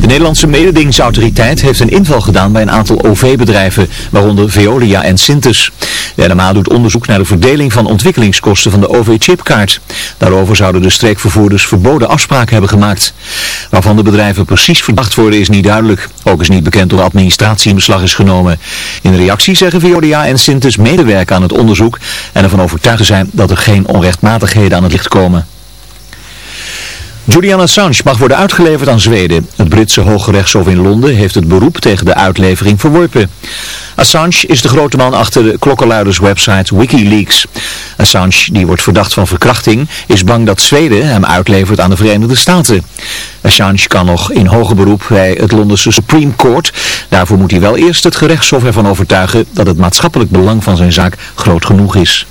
De Nederlandse mededingingsautoriteit heeft een inval gedaan bij een aantal OV-bedrijven, waaronder Veolia en Sintes. De NMA doet onderzoek naar de verdeling van ontwikkelingskosten van de OV-chipkaart. Daarover zouden de streekvervoerders verboden afspraken hebben gemaakt. Waarvan de bedrijven precies verdacht worden is niet duidelijk. Ook is niet bekend de administratie in beslag is genomen. In reactie zeggen Veolia en Sintes medewerken aan het onderzoek en ervan overtuigd zijn dat er geen onrechtmatigheden aan het licht komen. Julian Assange mag worden uitgeleverd aan Zweden. Het Britse Hooggerechtshof in Londen heeft het beroep tegen de uitlevering verworpen. Assange is de grote man achter de klokkenluiderswebsite Wikileaks. Assange, die wordt verdacht van verkrachting, is bang dat Zweden hem uitlevert aan de Verenigde Staten. Assange kan nog in hoger beroep bij het Londense Supreme Court. Daarvoor moet hij wel eerst het gerechtshof ervan overtuigen dat het maatschappelijk belang van zijn zaak groot genoeg is.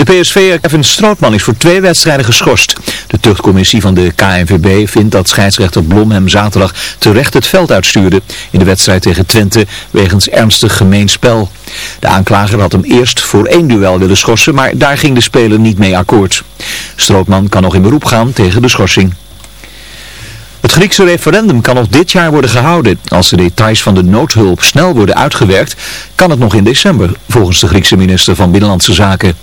De PSV Kevin Strootman is voor twee wedstrijden geschorst. De tuchtcommissie van de KNVB vindt dat scheidsrechter Blom hem zaterdag terecht het veld uitstuurde in de wedstrijd tegen Twente wegens ernstig gemeen spel. De aanklager had hem eerst voor één duel willen schorsen, maar daar ging de speler niet mee akkoord. Strootman kan nog in beroep gaan tegen de schorsing. Het Griekse referendum kan nog dit jaar worden gehouden. Als de details van de noodhulp snel worden uitgewerkt, kan het nog in december, volgens de Griekse minister van Binnenlandse Zaken.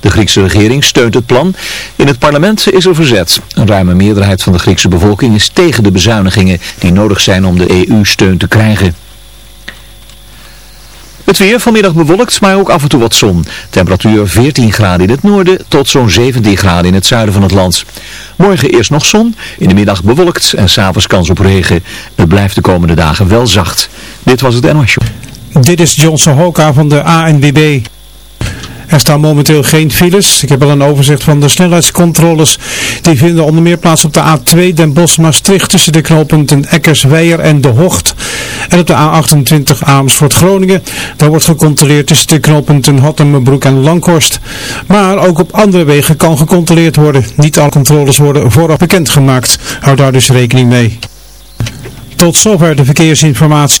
De Griekse regering steunt het plan. In het parlement is er verzet. Een ruime meerderheid van de Griekse bevolking is tegen de bezuinigingen die nodig zijn om de EU-steun te krijgen. Het weer vanmiddag bewolkt, maar ook af en toe wat zon. Temperatuur 14 graden in het noorden tot zo'n 17 graden in het zuiden van het land. Morgen eerst nog zon, in de middag bewolkt en s'avonds kans op regen. Het blijft de komende dagen wel zacht. Dit was het NOS Dit is Johnson Hoka van de ANWB. Er staan momenteel geen files. Ik heb al een overzicht van de snelheidscontroles. Die vinden onder meer plaats op de A2 Den Bosch-Maastricht tussen de knooppunten Eckersweijer en De Hocht. En op de A28 Amersfoort-Groningen. Daar wordt gecontroleerd tussen de knooppunten Hottenbroek en Langhorst. Maar ook op andere wegen kan gecontroleerd worden. Niet alle controles worden vooraf bekendgemaakt. Houd daar dus rekening mee. Tot zover de verkeersinformatie.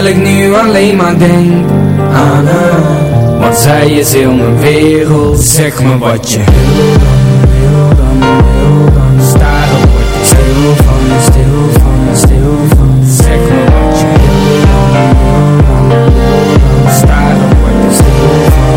Terwijl ik nu alleen maar denk aan Want zij is heel mijn wereld Zeg me wat je wil. Dan, wil dan, wil dan ik stil van, stil van, stil van. Zeg me wat je wil. Dan, wil dan, wil dan ik stil van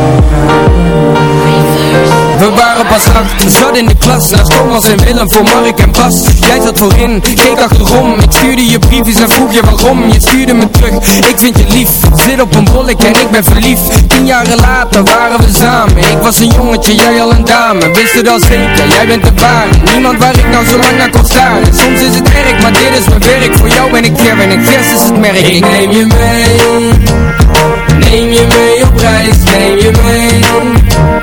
we waren pas acht, zat in de klas Thomas en Willem voor Mark en Bas. Jij zat voorin, keek achterom. Ik stuurde je briefjes en vroeg je waarom. Je stuurde me terug, ik vind je lief. Zit op een bollek en ik ben verliefd. Tien jaren later waren we samen. Ik was een jongetje, jij al een dame. Wist het al zeker, jij bent de ware Niemand waar ik nou zo lang naar kon staan. Soms is het erg, maar dit is mijn werk. Voor jou ben ik Kevin en Gers is het merk. Ik neem je mee. Neem je mee op reis, neem je mee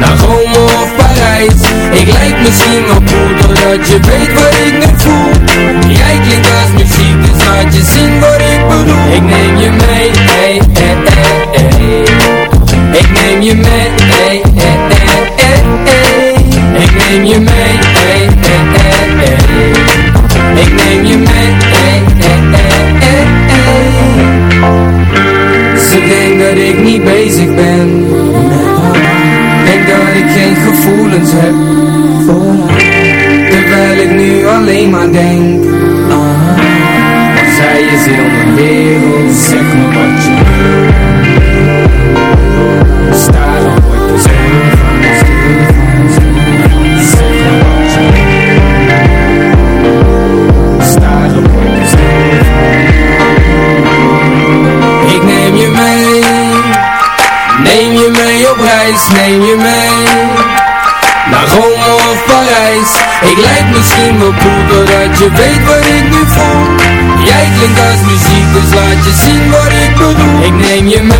naar Rome of Parijs Ik lijk misschien wel cool Doordat je weet wat ik nu voel Jij klinkt als muziek Dus laat je zien wat ik bedoel Ik neem je mee hey, hey, hey, hey. Ik neem je mee hey, hey, hey. Ik neem je mee hey, hey, hey. Ik neem je mee hey, hey. Ze denkt dat ik niet bezig ben maar denk aan haar Want zij is heel mijn bedoel Ik neem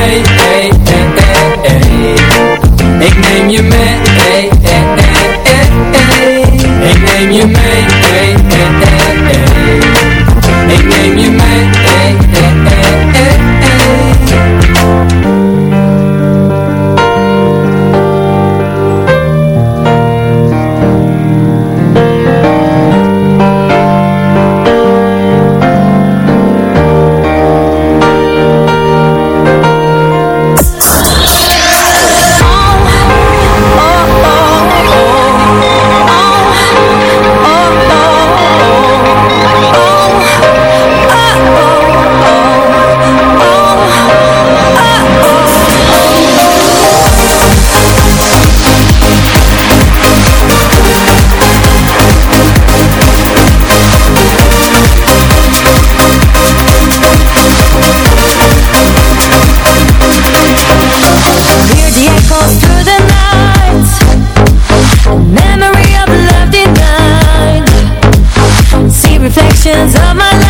visions of my life.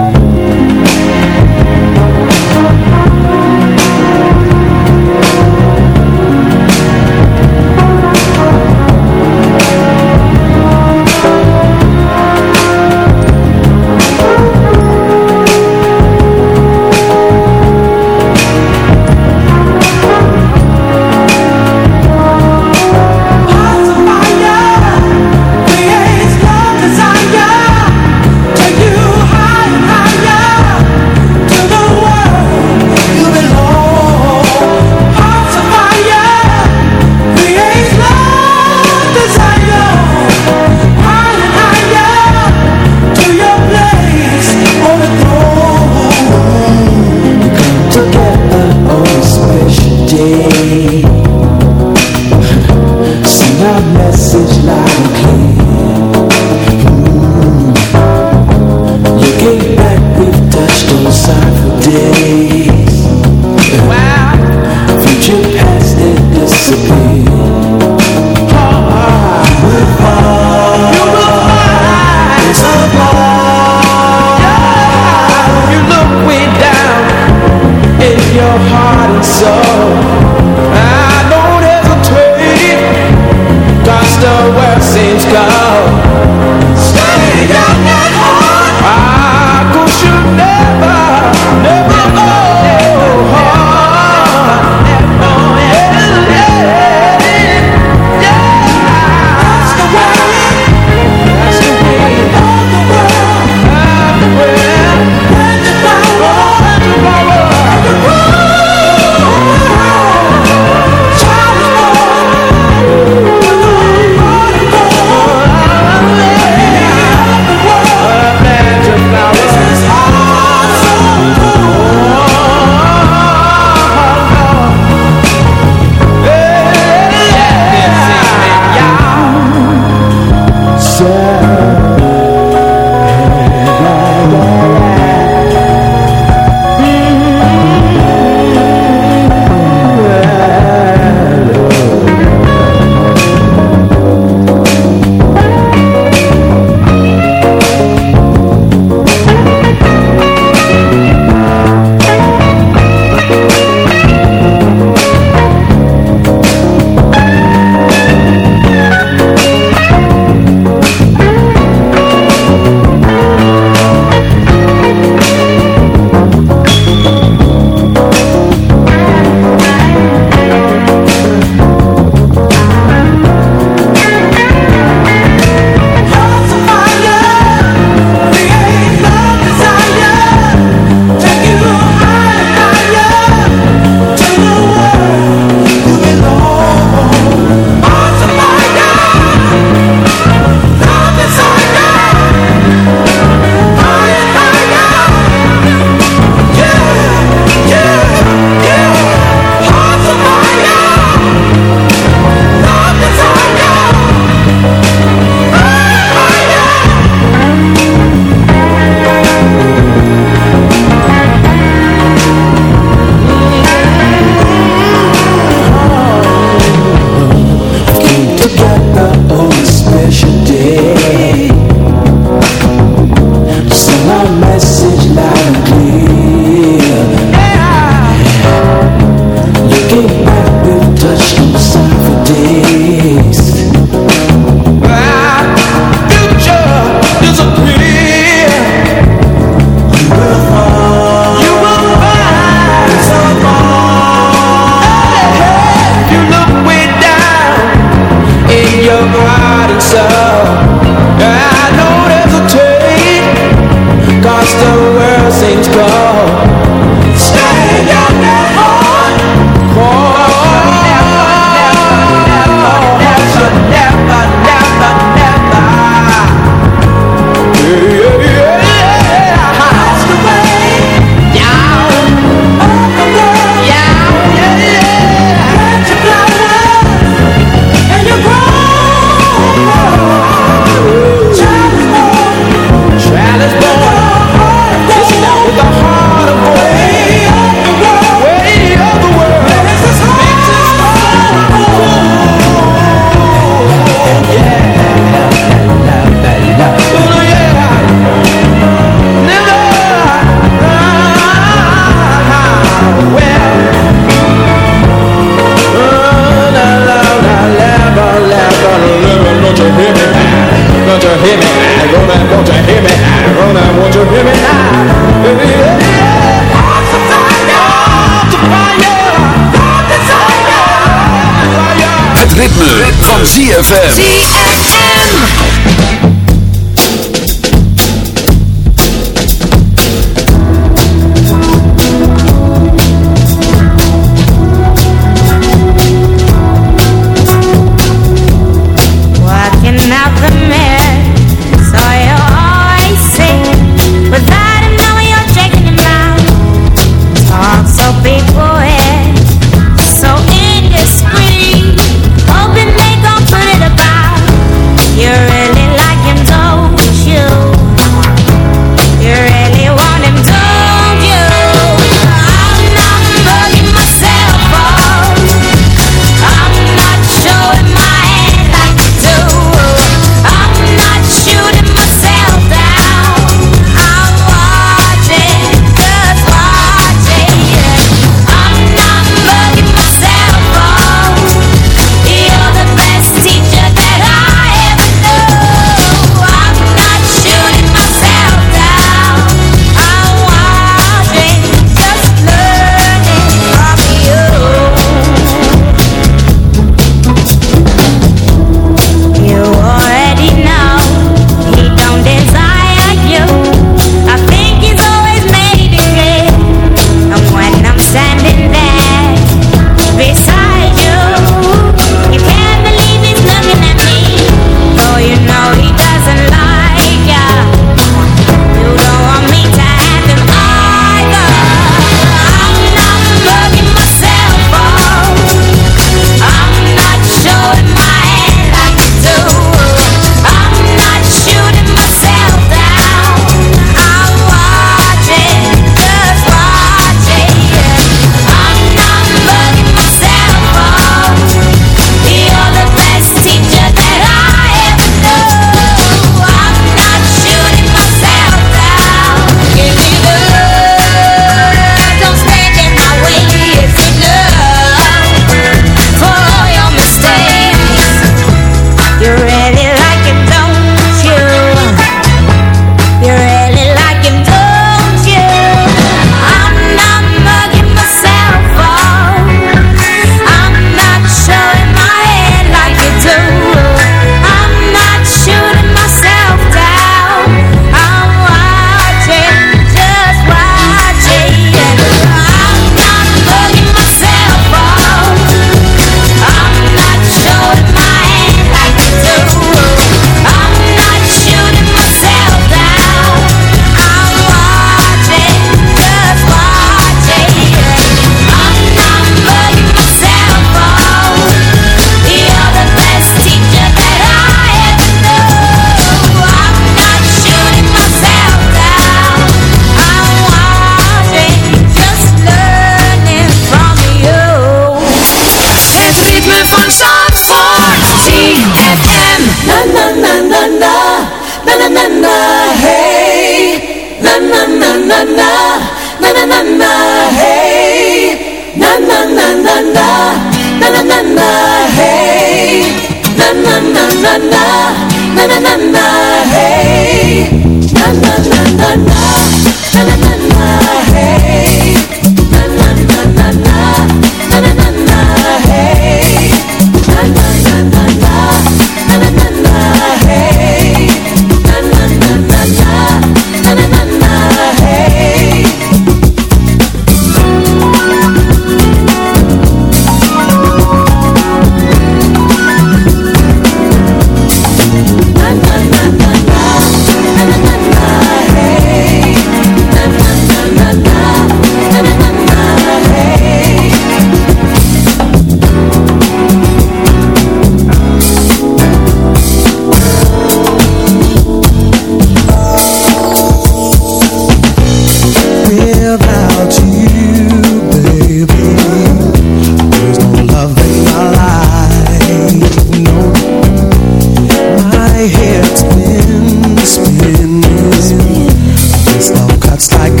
head spin, spin, spin. Slow cuts like